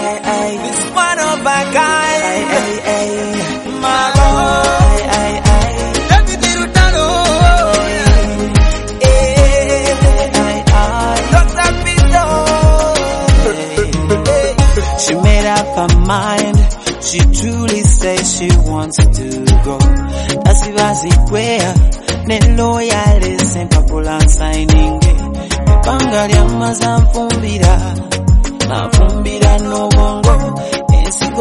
It's one of a kind. Ay, ay, ay. My love. Let me She made up her mind. She truly says she wants to go. Asivazi kwea, ne loyale, sempapula signing. Epanga lya maza nfumbira,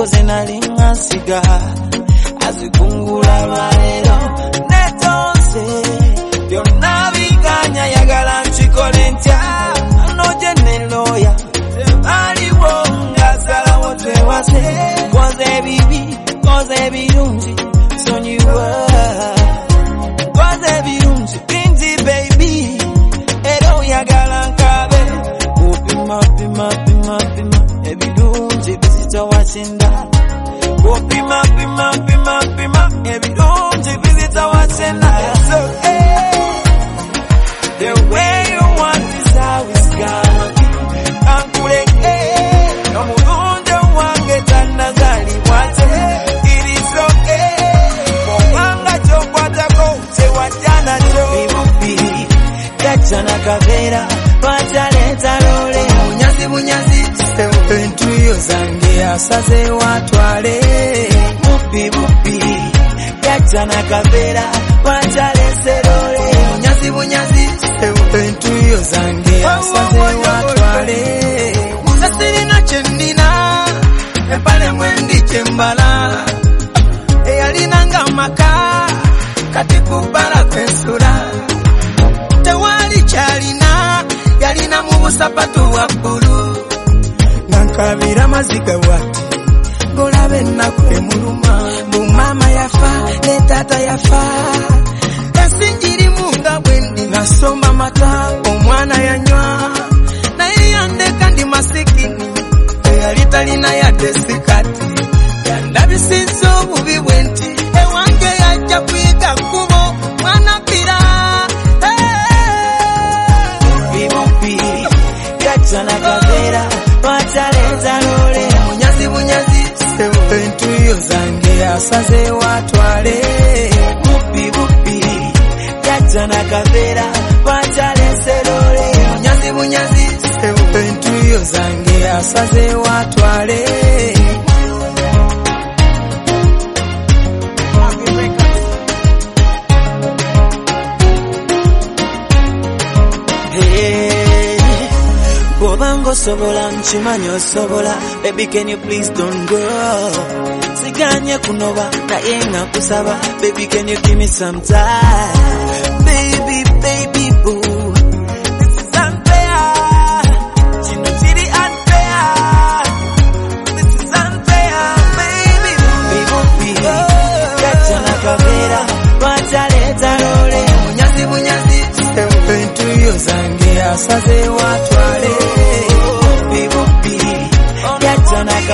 ziko zinalinga siga azikungula mare mtoto wasenda kupima pima pima pima ebirungi oh, bizita wasenda so, hey, the way you want is how it's gone ankuleke omulungi wange tannazalibwa te it is okay omwanga kyokwatako tewajjana kyo bibubi kacana kabeera entuyo zange asaze watwale mubbi bubbi yajja nakabeera wanjaleserole bunyazi bunyazi entuyo zange asaze watwale nze sirina kye nnina empale mwendi kye mbala eyalina nga maka kati ku bbala kwensula tewaali kyalina yalina mu busapatu nzika wati ngolabe naku emuluma mumama yafa ne tata yafa esinjirimu nga bwendi nasoma mata entuyo zange asaze watwale bubbi bubbi yajja nakaveera bwajala enserole bunyazi bunyazi entuyo zange asaze watwale baby can you please don't go siganye kunoba naye nga kusaba baby can you give me some time baby baby boo Bunyazi bunyazi, tempe ntuyo zange asaze watwale